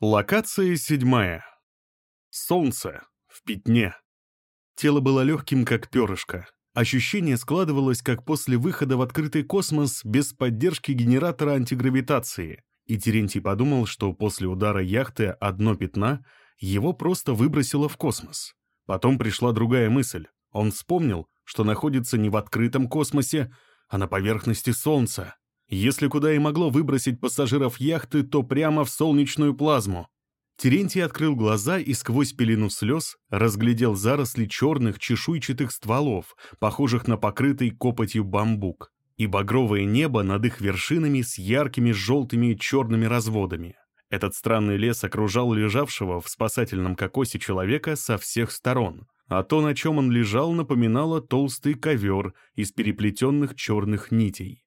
Локация седьмая. Солнце. В пятне. Тело было легким, как перышко. Ощущение складывалось, как после выхода в открытый космос без поддержки генератора антигравитации. И Терентий подумал, что после удара яхты «Одно пятна» его просто выбросило в космос. Потом пришла другая мысль. Он вспомнил, что находится не в открытом космосе, а на поверхности Солнца. Если куда и могло выбросить пассажиров яхты, то прямо в солнечную плазму. Терентий открыл глаза и сквозь пелену слез разглядел заросли черных чешуйчатых стволов, похожих на покрытый копотью бамбук, и багровое небо над их вершинами с яркими желтыми и черными разводами. Этот странный лес окружал лежавшего в спасательном кокосе человека со всех сторон, а то, на чем он лежал, напоминало толстый ковер из переплетенных черных нитей.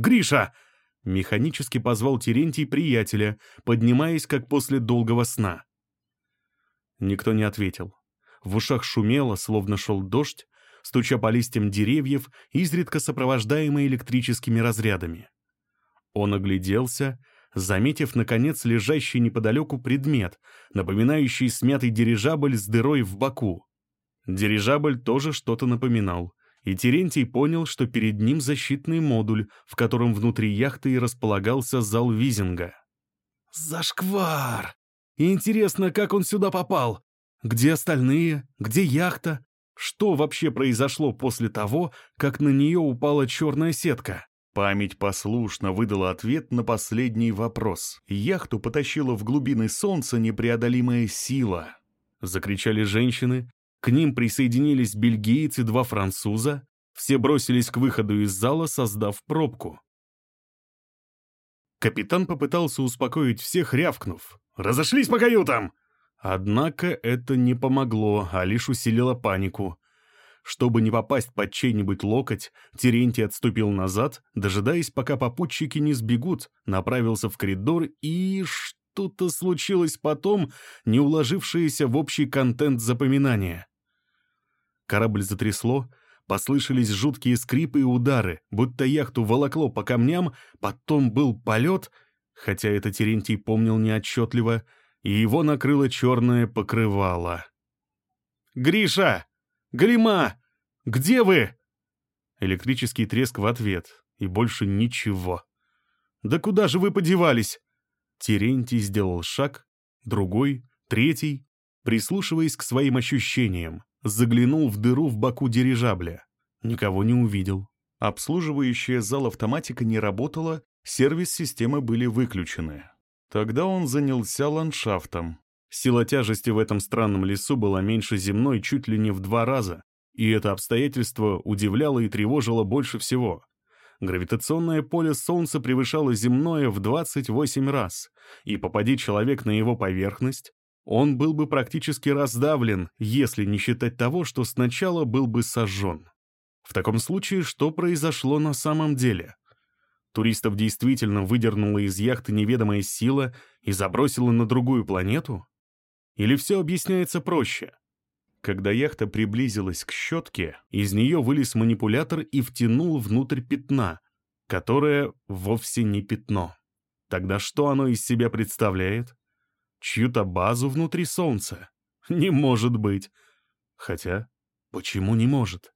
«Гриша!» — механически позвал Терентий приятеля, поднимаясь, как после долгого сна. Никто не ответил. В ушах шумело, словно шел дождь, стуча по листьям деревьев, изредка сопровождаемый электрическими разрядами. Он огляделся, заметив, наконец, лежащий неподалеку предмет, напоминающий смятый дирижабль с дырой в боку. Дирижабль тоже что-то напоминал и Терентий понял, что перед ним защитный модуль, в котором внутри яхты и располагался зал визинга. «Зашквар! Интересно, как он сюда попал? Где остальные? Где яхта? Что вообще произошло после того, как на нее упала черная сетка?» Память послушно выдала ответ на последний вопрос. Яхту потащила в глубины солнца непреодолимая сила. Закричали женщины, к ним присоединились бельгийцы, два француза. Все бросились к выходу из зала, создав пробку. Капитан попытался успокоить всех, рявкнув. «Разошлись по каютам!» Однако это не помогло, а лишь усилило панику. Чтобы не попасть под чей-нибудь локоть, Терентий отступил назад, дожидаясь, пока попутчики не сбегут, направился в коридор и... Что-то случилось потом, не уложившееся в общий контент запоминания. Корабль затрясло, послышались жуткие скрипы и удары, будто яхту волокло по камням, потом был полет, хотя это Терентий помнил неотчетливо, и его накрыло черное покрывало. «Гриша! Галима! Где вы?» Электрический треск в ответ, и больше ничего. «Да куда же вы подевались?» Терентий сделал шаг, другой, третий, прислушиваясь к своим ощущениям заглянул в дыру в боку дирижабля. Никого не увидел. Обслуживающая зал автоматика не работала, сервис-системы были выключены. Тогда он занялся ландшафтом. Сила тяжести в этом странном лесу была меньше земной чуть ли не в два раза, и это обстоятельство удивляло и тревожило больше всего. Гравитационное поле Солнца превышало земное в 28 раз, и попади человек на его поверхность, он был бы практически раздавлен, если не считать того, что сначала был бы сожжен. В таком случае, что произошло на самом деле? Туристов действительно выдернула из яхты неведомая сила и забросила на другую планету? Или все объясняется проще? Когда яхта приблизилась к щетке, из нее вылез манипулятор и втянул внутрь пятна, которое вовсе не пятно. Тогда что оно из себя представляет? Чью-то базу внутри Солнца? Не может быть. Хотя, почему не может?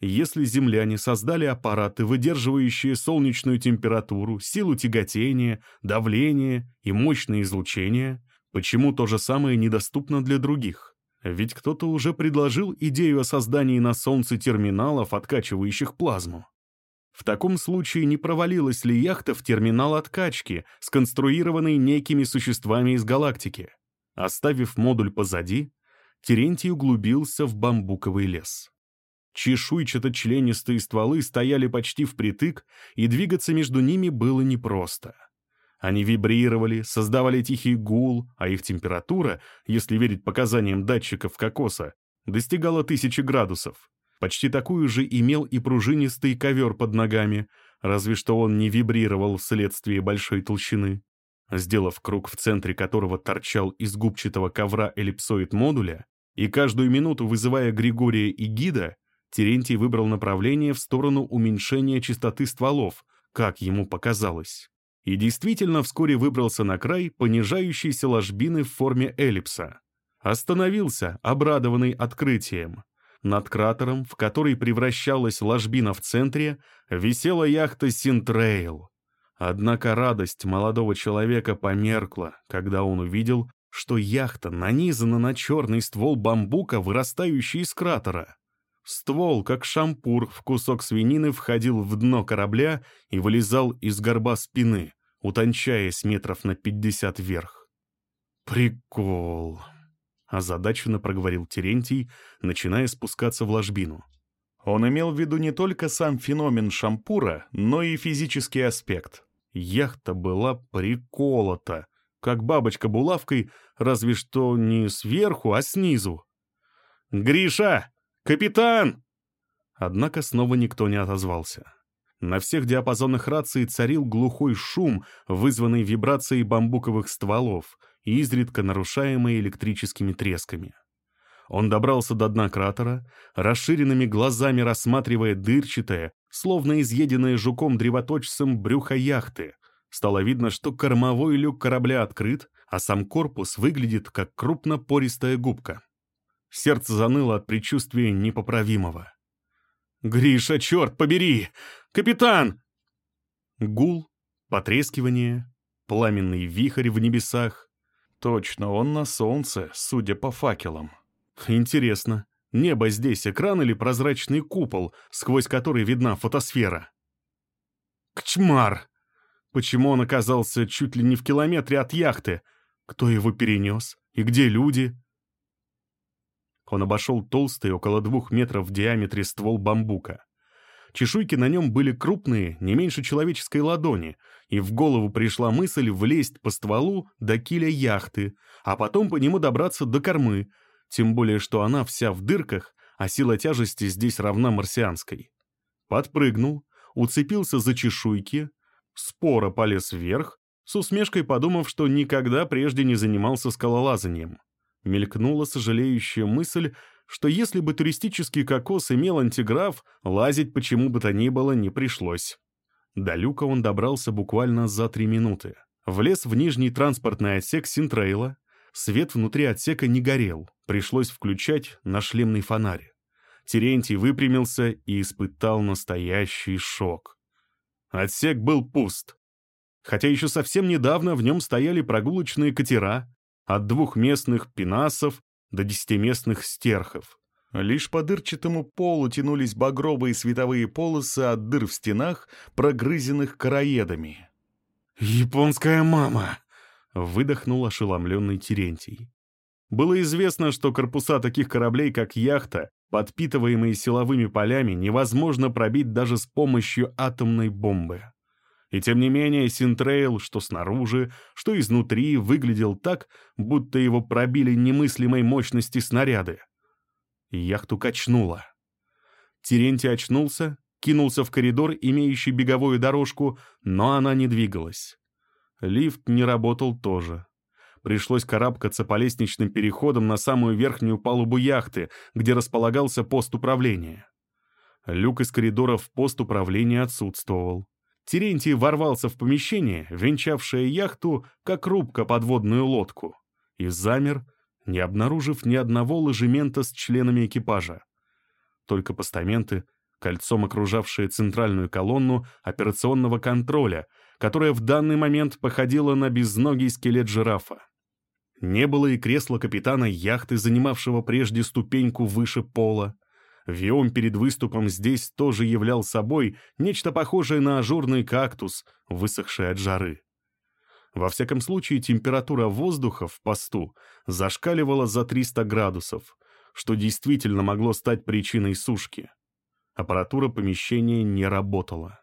Если земляне создали аппараты, выдерживающие солнечную температуру, силу тяготения, давление и мощное излучение, почему то же самое недоступно для других? Ведь кто-то уже предложил идею о создании на Солнце терминалов, откачивающих плазму. В таком случае не провалилась ли яхта в терминал откачки, сконструированный некими существами из галактики? Оставив модуль позади, Терентий углубился в бамбуковый лес. Чешуйчато-членистые стволы стояли почти впритык, и двигаться между ними было непросто. Они вибрировали, создавали тихий гул, а их температура, если верить показаниям датчиков кокоса, достигала тысячи градусов. Почти такую же имел и пружинистый ковер под ногами, разве что он не вибрировал вследствие большой толщины. Сделав круг, в центре которого торчал из губчатого ковра эллипсоид модуля, и каждую минуту вызывая Григория и гида, Терентий выбрал направление в сторону уменьшения частоты стволов, как ему показалось. и действительно вскоре выбрался на край понижающейся ложбины в форме эллипса. Остановился, обрадованный открытием. Над кратером, в который превращалась ложбина в центре, висела яхта «Синтрейл». Однако радость молодого человека померкла, когда он увидел, что яхта нанизана на черный ствол бамбука, вырастающий из кратера. Ствол, как шампур, в кусок свинины входил в дно корабля и вылезал из горба спины, утончаясь метров на пятьдесят вверх. «Прикол!» — озадаченно проговорил Терентий, начиная спускаться в ложбину. Он имел в виду не только сам феномен шампура, но и физический аспект. Яхта была приколота, как бабочка булавкой, разве что не сверху, а снизу. «Гриша! Капитан!» Однако снова никто не отозвался. На всех диапазонах рации царил глухой шум, вызванный вибрацией бамбуковых стволов, изредка нарушаемый электрическими тресками. Он добрался до дна кратера, расширенными глазами рассматривая дырчатое, словно изъеденное жуком-древоточцем брюхо яхты. Стало видно, что кормовой люк корабля открыт, а сам корпус выглядит как крупнопористая губка. Сердце заныло от предчувствия непоправимого. «Гриша, черт побери! Капитан!» Гул, потрескивание, пламенный вихрь в небесах. Точно, он на солнце, судя по факелам. Интересно, небо здесь экран или прозрачный купол, сквозь который видна фотосфера? Кчмар! Почему он оказался чуть ли не в километре от яхты? Кто его перенес? И где люди? Он обошел толстый, около двух метров в диаметре ствол бамбука. Чешуйки на нем были крупные, не меньше человеческой ладони, и в голову пришла мысль влезть по стволу до киля яхты, а потом по нему добраться до кормы, тем более что она вся в дырках, а сила тяжести здесь равна марсианской. Подпрыгнул, уцепился за чешуйки, споро полез вверх, с усмешкой подумав, что никогда прежде не занимался скалолазанием. Мелькнула сожалеющая мысль, что если бы туристический кокос имел антиграф, лазить почему бы то ни было не пришлось. До люка он добрался буквально за три минуты. Влез в нижний транспортный отсек Синтрейла. Свет внутри отсека не горел, пришлось включать на шлемный фонарь. Терентий выпрямился и испытал настоящий шок. Отсек был пуст. Хотя еще совсем недавно в нем стояли прогулочные катера, от двухместных пенасов до десятиместных стерхов. Лишь по дырчатому полу тянулись багровые световые полосы от дыр в стенах, прогрызенных короедами. «Японская мама!» — выдохнул ошеломленный Терентий. Было известно, что корпуса таких кораблей, как яхта, подпитываемые силовыми полями, невозможно пробить даже с помощью атомной бомбы. И тем не менее Синтрейл, что снаружи, что изнутри, выглядел так, будто его пробили немыслимой мощности снаряды. Яхту качнуло. Терентий очнулся, кинулся в коридор, имеющий беговую дорожку, но она не двигалась. Лифт не работал тоже. Пришлось карабкаться по лестничным переходам на самую верхнюю палубу яхты, где располагался пост управления. Люк из коридора в пост управления отсутствовал. Терентий ворвался в помещение, венчавшее яхту, как рубка подводную лодку, и замер, не обнаружив ни одного ложемента с членами экипажа. Только постаменты, кольцом окружавшие центральную колонну операционного контроля, которая в данный момент походила на безногий скелет жирафа. Не было и кресла капитана яхты, занимавшего прежде ступеньку выше пола, Виом перед выступом здесь тоже являл собой нечто похожее на ажурный кактус, высохший от жары. Во всяком случае, температура воздуха в посту зашкаливала за 300 градусов, что действительно могло стать причиной сушки. Аппаратура помещения не работала.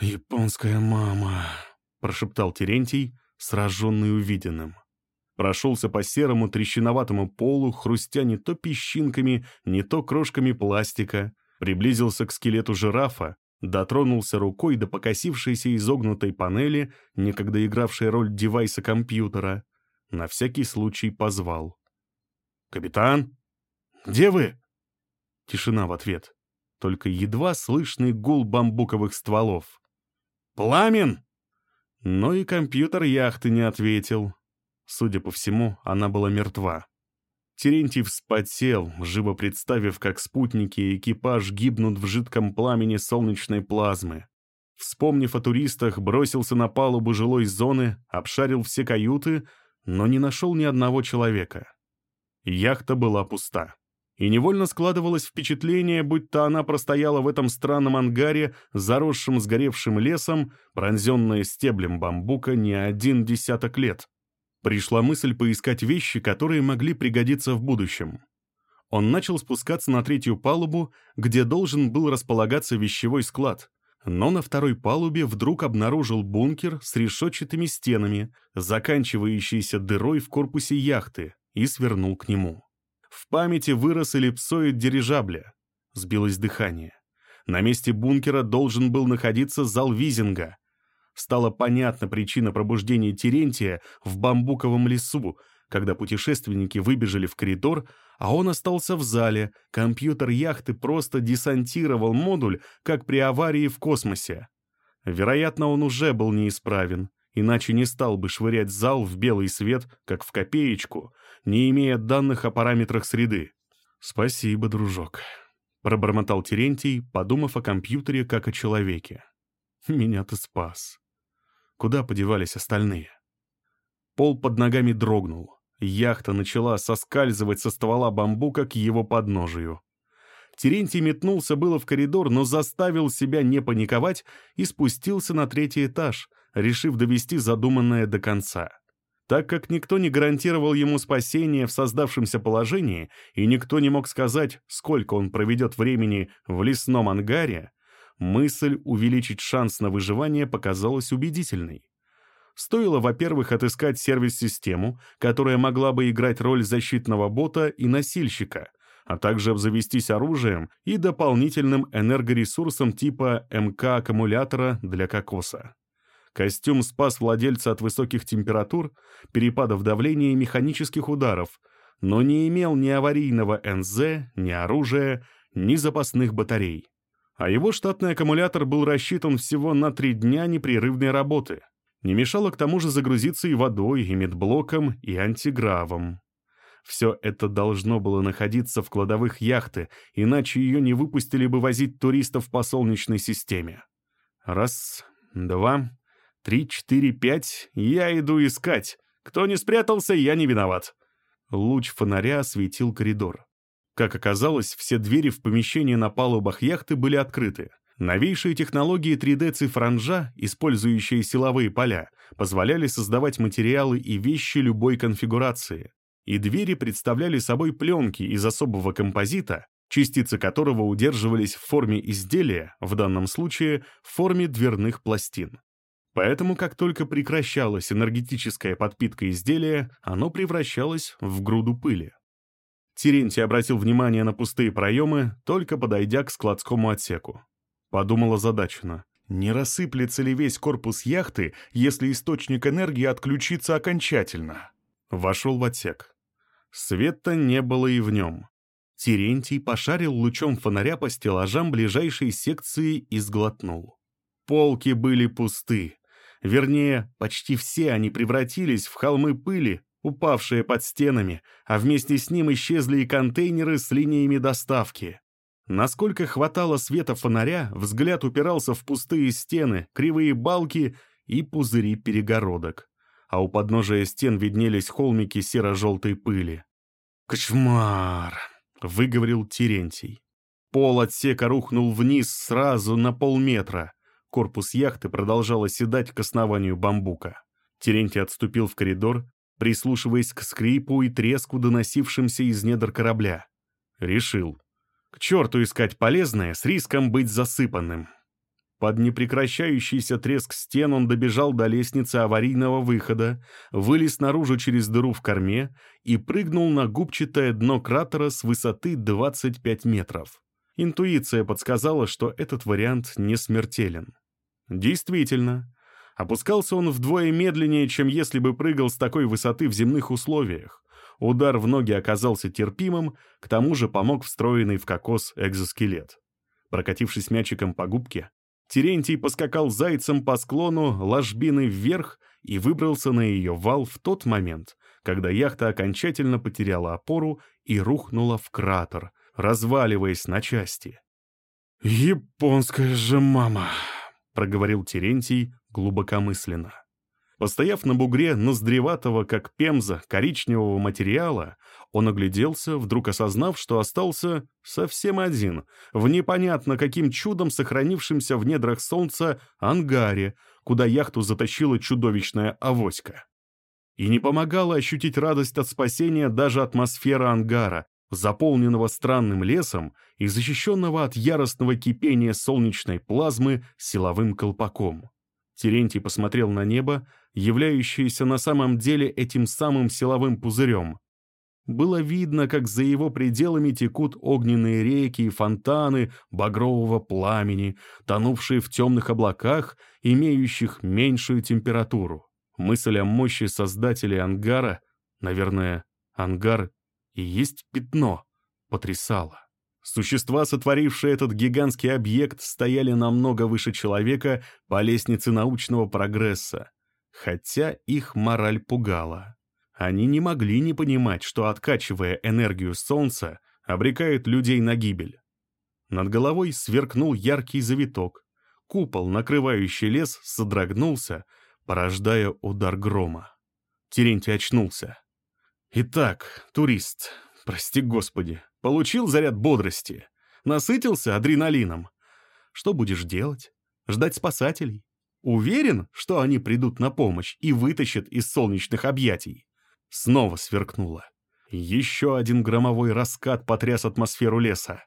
«Японская мама», — прошептал Терентий, сраженный увиденным прошелся по серому трещиноватому полу, хрустя не то песчинками, не то крошками пластика, приблизился к скелету жирафа, дотронулся рукой до покосившейся изогнутой панели, некогда игравшей роль девайса компьютера, на всякий случай позвал. «Капитан? Где вы?» Тишина в ответ, только едва слышный гул бамбуковых стволов. «Пламен!» Но и компьютер яхты не ответил. Судя по всему, она была мертва. Терентий вспотел, живо представив, как спутники и экипаж гибнут в жидком пламени солнечной плазмы. Вспомнив о туристах, бросился на палубу жилой зоны, обшарил все каюты, но не нашел ни одного человека. Яхта была пуста. И невольно складывалось впечатление, будто она простояла в этом странном ангаре, заросшем сгоревшим лесом, пронзенная стеблем бамбука не один десяток лет. Пришла мысль поискать вещи, которые могли пригодиться в будущем. Он начал спускаться на третью палубу, где должен был располагаться вещевой склад, но на второй палубе вдруг обнаружил бункер с решетчатыми стенами, заканчивающийся дырой в корпусе яхты, и свернул к нему. В памяти вырос эллипсоид дирижабля. Сбилось дыхание. На месте бункера должен был находиться зал визинга. Стала понятна причина пробуждения Терентия в бамбуковом лесу, когда путешественники выбежали в коридор, а он остался в зале, компьютер яхты просто десантировал модуль, как при аварии в космосе. Вероятно, он уже был неисправен, иначе не стал бы швырять зал в белый свет, как в копеечку, не имея данных о параметрах среды. «Спасибо, дружок», — пробормотал Терентий, подумав о компьютере как о человеке. «Меня ты спас. Куда подевались остальные?» Пол под ногами дрогнул. Яхта начала соскальзывать со ствола бамбука к его подножию. Терентий метнулся было в коридор, но заставил себя не паниковать и спустился на третий этаж, решив довести задуманное до конца. Так как никто не гарантировал ему спасения в создавшемся положении, и никто не мог сказать, сколько он проведет времени в лесном ангаре, мысль увеличить шанс на выживание показалась убедительной. Стоило, во-первых, отыскать сервис-систему, которая могла бы играть роль защитного бота и носильщика, а также обзавестись оружием и дополнительным энергоресурсом типа МК-аккумулятора для кокоса. Костюм спас владельца от высоких температур, перепадов давления и механических ударов, но не имел ни аварийного НЗ, ни оружия, ни запасных батарей. А его штатный аккумулятор был рассчитан всего на три дня непрерывной работы — не мешало к тому же загрузиться и водой, и медблоком, и антигравом. Все это должно было находиться в кладовых яхты, иначе ее не выпустили бы возить туристов по Солнечной системе. Раз, два, три, четыре, пять, я иду искать. Кто не спрятался, я не виноват. Луч фонаря осветил коридор. Как оказалось, все двери в помещении на палубах яхты были открыты. Новейшие технологии 3D-цифранжа, использующие силовые поля, позволяли создавать материалы и вещи любой конфигурации. И двери представляли собой пленки из особого композита, частицы которого удерживались в форме изделия, в данном случае в форме дверных пластин. Поэтому, как только прекращалась энергетическая подпитка изделия, оно превращалось в груду пыли. Терентий обратил внимание на пустые проемы, только подойдя к складскому отсеку. Подумала задачно. Не рассыплется ли весь корпус яхты, если источник энергии отключится окончательно? Вошел в отсек. Света не было и в нем. Терентий пошарил лучом фонаря по стеллажам ближайшей секции и сглотнул. Полки были пусты. Вернее, почти все они превратились в холмы пыли, упавшие под стенами, а вместе с ним исчезли и контейнеры с линиями доставки. Насколько хватало света фонаря, взгляд упирался в пустые стены, кривые балки и пузыри перегородок. А у подножия стен виднелись холмики серо-желтой пыли. «Кошмар!» — выговорил Терентий. Пол отсека рухнул вниз сразу на полметра. Корпус яхты продолжал оседать к основанию бамбука. Терентий отступил в коридор, прислушиваясь к скрипу и треску, доносившимся из недр корабля. Решил. К черту искать полезное с риском быть засыпанным. Под непрекращающийся треск стен он добежал до лестницы аварийного выхода, вылез наружу через дыру в корме и прыгнул на губчатое дно кратера с высоты 25 метров. Интуиция подсказала, что этот вариант не смертелен. Действительно, опускался он вдвое медленнее, чем если бы прыгал с такой высоты в земных условиях. Удар в ноги оказался терпимым, к тому же помог встроенный в кокос экзоскелет. Прокатившись мячиком по губке, Терентий поскакал зайцем по склону ложбины вверх и выбрался на ее вал в тот момент, когда яхта окончательно потеряла опору и рухнула в кратер, разваливаясь на части. «Японская же мама!» — проговорил Терентий глубокомысленно. Постояв на бугре ноздреватого, как пемза, коричневого материала, он огляделся, вдруг осознав, что остался совсем один, в непонятно каким чудом сохранившемся в недрах солнца ангаре, куда яхту затащила чудовищная авоська. И не помогала ощутить радость от спасения даже атмосфера ангара, заполненного странным лесом и защищенного от яростного кипения солнечной плазмы силовым колпаком. Терентий посмотрел на небо, являющееся на самом деле этим самым силовым пузырем. Было видно, как за его пределами текут огненные реки и фонтаны багрового пламени, тонувшие в темных облаках, имеющих меньшую температуру. Мысль о мощи создателей ангара, наверное, ангар и есть пятно, потрясала. Существа, сотворившие этот гигантский объект, стояли намного выше человека по лестнице научного прогресса, хотя их мораль пугала. Они не могли не понимать, что, откачивая энергию Солнца, обрекают людей на гибель. Над головой сверкнул яркий завиток. Купол, накрывающий лес, содрогнулся, порождая удар грома. Терентий очнулся. «Итак, турист, прости господи, получил заряд бодрости, насытился адреналином. Что будешь делать? Ждать спасателей? Уверен, что они придут на помощь и вытащат из солнечных объятий?» Снова сверкнуло. Еще один громовой раскат потряс атмосферу леса.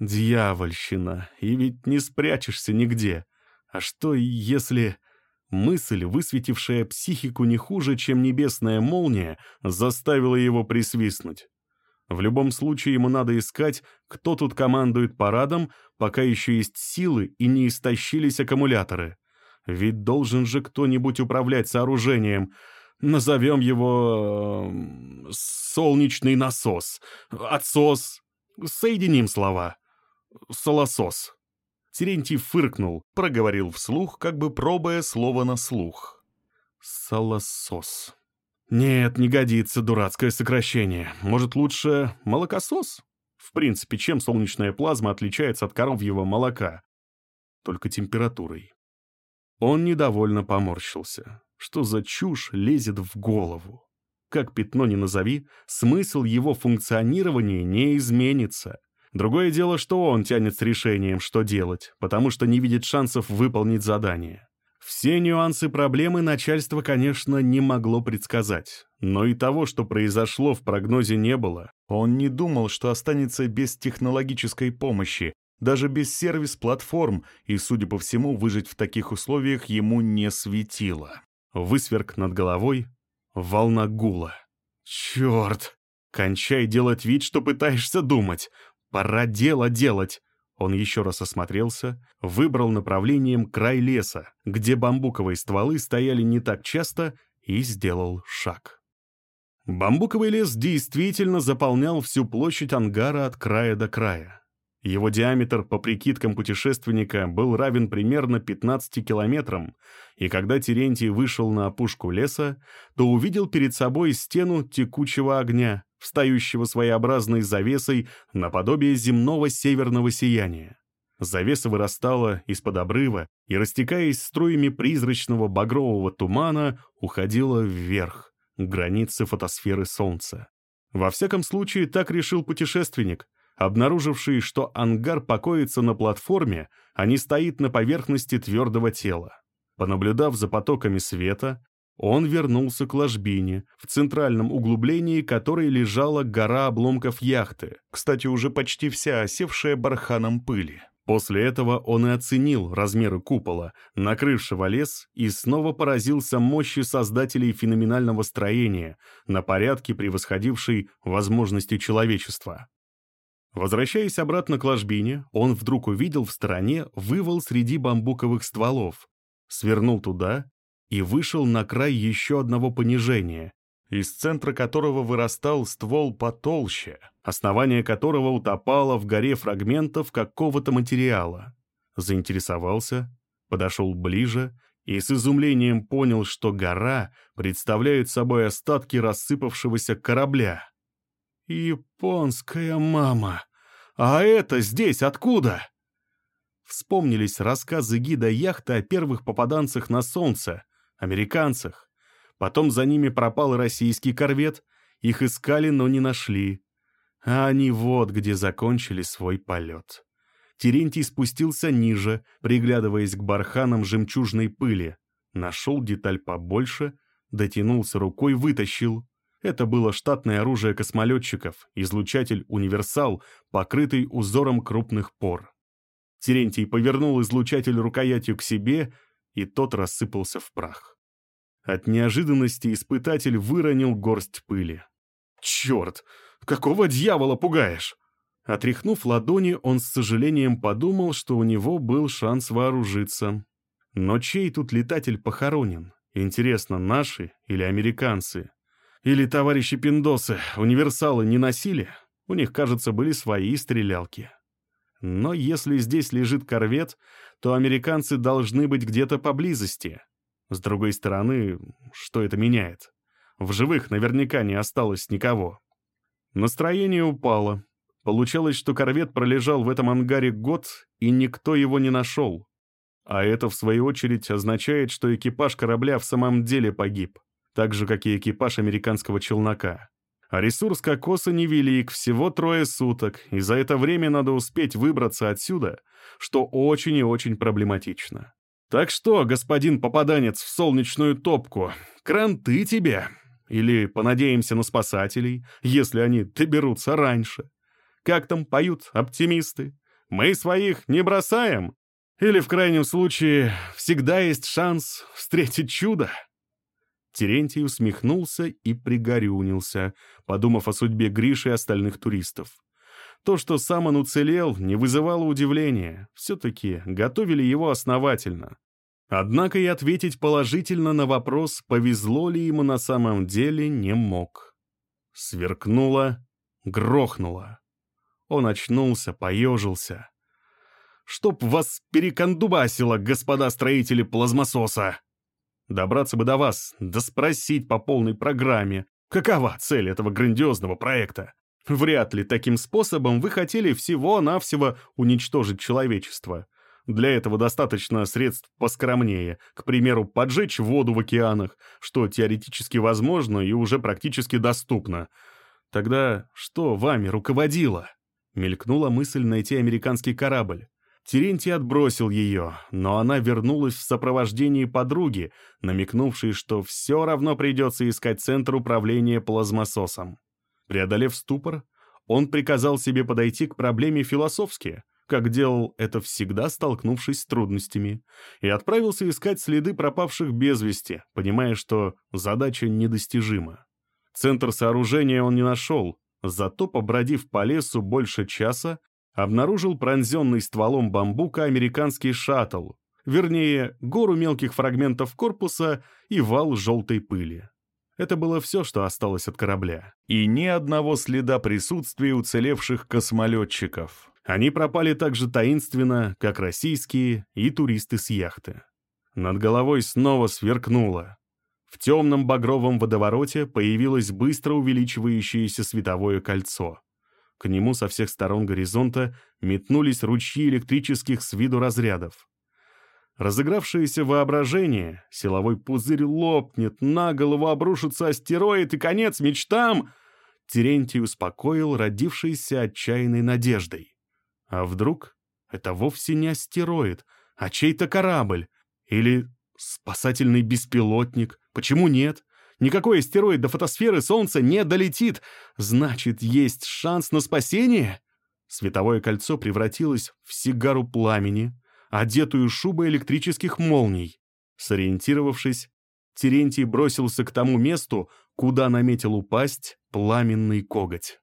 Дьявольщина, и ведь не спрячешься нигде. А что, если... Мысль, высветившая психику не хуже, чем небесная молния, заставила его присвистнуть. В любом случае ему надо искать, кто тут командует парадом, пока еще есть силы и не истощились аккумуляторы. Ведь должен же кто-нибудь управлять сооружением. Назовем его... солнечный насос. Отсос. Соединим слова. Солосос. Терентий фыркнул, проговорил вслух, как бы пробуя слово на слух. Солосос. Нет, не годится дурацкое сокращение. Может, лучше молокосос? В принципе, чем солнечная плазма отличается от коровьего молока? Только температурой. Он недовольно поморщился. Что за чушь лезет в голову? Как пятно не назови, смысл его функционирования не изменится. Другое дело, что он тянет с решением, что делать, потому что не видит шансов выполнить задание. Все нюансы проблемы начальство, конечно, не могло предсказать, но и того, что произошло, в прогнозе не было. Он не думал, что останется без технологической помощи, даже без сервис-платформ, и, судя по всему, выжить в таких условиях ему не светило. Высверк над головой, волна гула. «Черт! Кончай делать вид, что пытаешься думать. Пора дело делать. Он еще раз осмотрелся, выбрал направлением край леса, где бамбуковые стволы стояли не так часто, и сделал шаг. Бамбуковый лес действительно заполнял всю площадь ангара от края до края. Его диаметр, по прикидкам путешественника, был равен примерно 15 километрам, и когда Терентий вышел на опушку леса, то увидел перед собой стену текучего огня, встающего своеобразной завесой наподобие земного северного сияния. Завеса вырастала из-под обрыва и, растекаясь струями призрачного багрового тумана, уходила вверх, к границе фотосферы Солнца. Во всяком случае, так решил путешественник, обнаруживший, что ангар покоится на платформе, а не стоит на поверхности твердого тела. Понаблюдав за потоками света, он вернулся к ложбине, в центральном углублении которой лежала гора обломков яхты, кстати, уже почти вся осевшая барханом пыли. После этого он и оценил размеры купола, накрывшего лес, и снова поразился мощи создателей феноменального строения, на порядке превосходившей возможности человечества. Возвращаясь обратно к ложбине, он вдруг увидел в стороне вывал среди бамбуковых стволов, свернул туда и вышел на край еще одного понижения, из центра которого вырастал ствол потолще, основание которого утопало в горе фрагментов какого-то материала. Заинтересовался, подошел ближе и с изумлением понял, что гора представляет собой остатки рассыпавшегося корабля. «Японская мама! А это здесь откуда?» Вспомнились рассказы гида яхты о первых попаданцах на солнце, американцах. Потом за ними пропал российский корвет, их искали, но не нашли. А они вот где закончили свой полет. Терентий спустился ниже, приглядываясь к барханам жемчужной пыли. Нашел деталь побольше, дотянулся рукой, вытащил. Это было штатное оружие космолетчиков, излучатель «Универсал», покрытый узором крупных пор. Терентий повернул излучатель рукоятью к себе, и тот рассыпался в прах. От неожиданности испытатель выронил горсть пыли. «Черт! Какого дьявола пугаешь?» Отряхнув ладони, он с сожалением подумал, что у него был шанс вооружиться. Но чей тут летатель похоронен? Интересно, наши или американцы? Или товарищи пиндосы универсалы не носили? У них, кажется, были свои стрелялки. Но если здесь лежит корвет, то американцы должны быть где-то поблизости. С другой стороны, что это меняет? В живых наверняка не осталось никого. Настроение упало. Получалось, что корвет пролежал в этом ангаре год, и никто его не нашел. А это, в свою очередь, означает, что экипаж корабля в самом деле погиб, так же, как и экипаж американского челнока. А ресурс кокоса невелик, всего трое суток, и за это время надо успеть выбраться отсюда, что очень и очень проблематично. Так что, господин попаданец в солнечную топку, кранты тебе! Или понадеемся на спасателей, если они доберутся раньше? Как там поют оптимисты? Мы своих не бросаем? Или, в крайнем случае, всегда есть шанс встретить чудо?» Терентий усмехнулся и пригорюнился, подумав о судьбе Гриши и остальных туристов. То, что сам он уцелел, не вызывало удивления. Все-таки готовили его основательно. Однако и ответить положительно на вопрос, повезло ли ему на самом деле, не мог. Сверкнуло, грохнуло. Он очнулся, поежился. «Чтоб вас перекандубасило, господа строители плазмососа!» Добраться бы до вас, да спросить по полной программе, какова цель этого грандиозного проекта. Вряд ли таким способом вы хотели всего-навсего уничтожить человечество. Для этого достаточно средств поскромнее, к примеру, поджечь воду в океанах, что теоретически возможно и уже практически доступно. Тогда что вами руководило? Мелькнула мысль найти американский корабль. Терентий отбросил ее, но она вернулась в сопровождении подруги, намекнувшей, что все равно придется искать центр управления плазмососом. Преодолев ступор, он приказал себе подойти к проблеме философски, как делал это всегда, столкнувшись с трудностями, и отправился искать следы пропавших без вести, понимая, что задача недостижима. Центр сооружения он не нашел, Зато, побродив по лесу больше часа, обнаружил пронзенный стволом бамбука американский шаттл, вернее, гору мелких фрагментов корпуса и вал желтой пыли. Это было все, что осталось от корабля. И ни одного следа присутствия уцелевших космолетчиков. Они пропали так же таинственно, как российские и туристы с яхты. Над головой снова сверкнуло. В темном багровом водовороте появилось быстро увеличивающееся световое кольцо. К нему со всех сторон горизонта метнулись ручьи электрических с виду разрядов. Разыгравшееся воображение, силовой пузырь лопнет, на голову обрушится астероид и конец мечтам, Терентий успокоил родившейся отчаянной надеждой. А вдруг это вовсе не астероид, а чей-то корабль или спасательный беспилотник, Почему нет? Никакой астероид до фотосферы Солнца не долетит. Значит, есть шанс на спасение? Световое кольцо превратилось в сигару пламени, одетую шубой электрических молний. Сориентировавшись, Терентий бросился к тому месту, куда наметил упасть пламенный коготь.